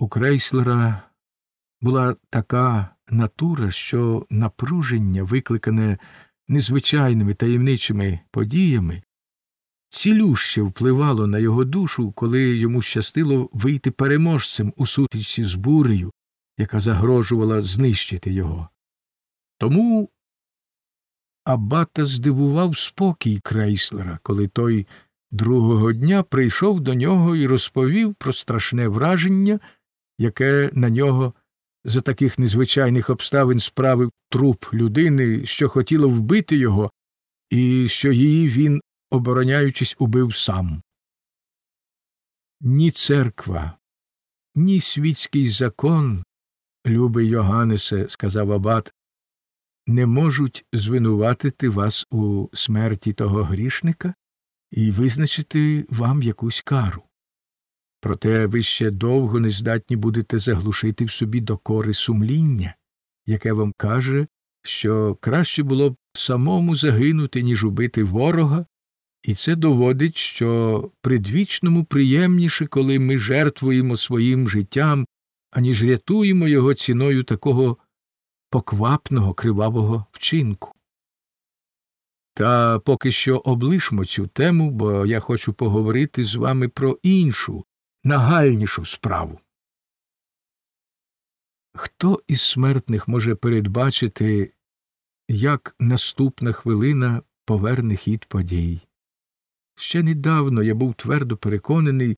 У крейслера була така натура, що напруження, викликане незвичайними таємничими подіями, цілюще впливало на його душу, коли йому щастило вийти переможцем у сутичці з бурею, яка загрожувала знищити його. Тому Аббата здивував спокій крейслера, коли той другого дня прийшов до нього і розповів про страшне враження, яке на нього за таких незвичайних обставин справив труп людини, що хотіла вбити його, і що її він, обороняючись, убив сам. Ні церква, ні світський закон, любий Йоганнесе, сказав абат, не можуть звинуватити вас у смерті того грішника і визначити вам якусь кару. Проте ви ще довго не здатні будете заглушити в собі докори сумління, яке вам каже, що краще було б самому загинути, ніж убити ворога, і це доводить, що предвічному приємніше, коли ми жертвуємо своїм життям, аніж рятуємо його ціною такого поквапного кривавого вчинку. Та поки що облишмо цю тему, бо я хочу поговорити з вами про іншу, нагальнішу справу. Хто із смертних може передбачити, як наступна хвилина поверне хід подій? Ще недавно я був твердо переконаний,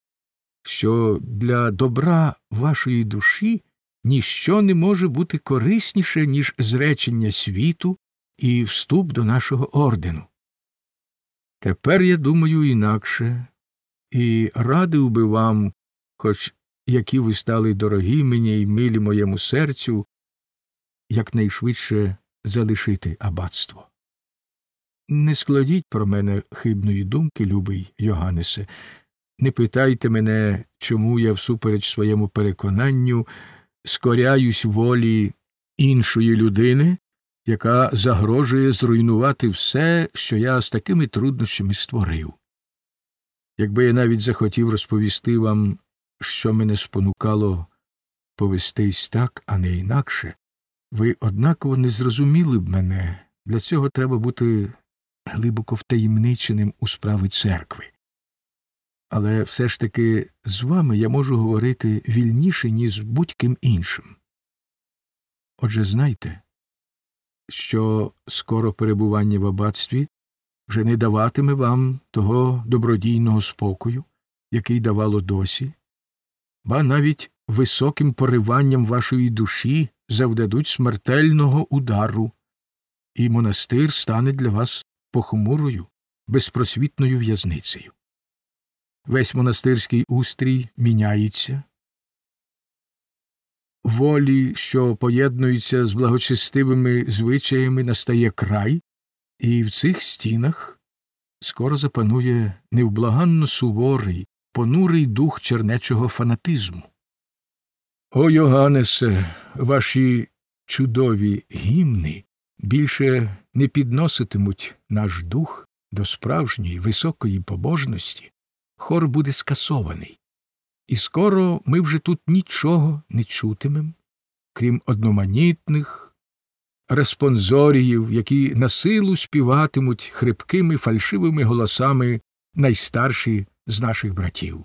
що для добра вашої душі ніщо не може бути корисніше, ніж зречення світу і вступ до нашого ордену. Тепер я думаю інакше, і радив би вам, хоч які ви стали дорогі мені й милі моєму серцю, якнайшвидше залишити аббатство. Не складіть про мене хибної думки, любий Йоганнесе, не питайте мене, чому я всупереч своєму переконанню скоряюсь волі іншої людини, яка загрожує зруйнувати все, що я з такими труднощами створив. Якби я навіть захотів розповісти вам, що мене спонукало повестись так, а не інакше, ви однаково не зрозуміли б мене. Для цього треба бути глибоко втаємниченим у справи церкви. Але все ж таки з вами я можу говорити вільніше, ніж з будь-ким іншим. Отже, знайте, що скоро перебування в аббатстві вже не даватиме вам того добродійного спокою, який давало досі, ба навіть високим пориванням вашої душі завдадуть смертельного удару, і монастир стане для вас похмурою, безпросвітною в'язницею. Весь монастирський устрій міняється, волі, що поєднуються з благочестивими звичаями, настає край, і в цих стінах скоро запанує невблаганно суворий, понурий дух чернечого фанатизму. О, Йоганнесе, ваші чудові гімни більше не підноситимуть наш дух до справжньої високої побожності, хор буде скасований, і скоро ми вже тут нічого не чутимем, крім одноманітних респонзоріїв, які на силу співатимуть хрипкими фальшивими голосами найстарші з наших братів.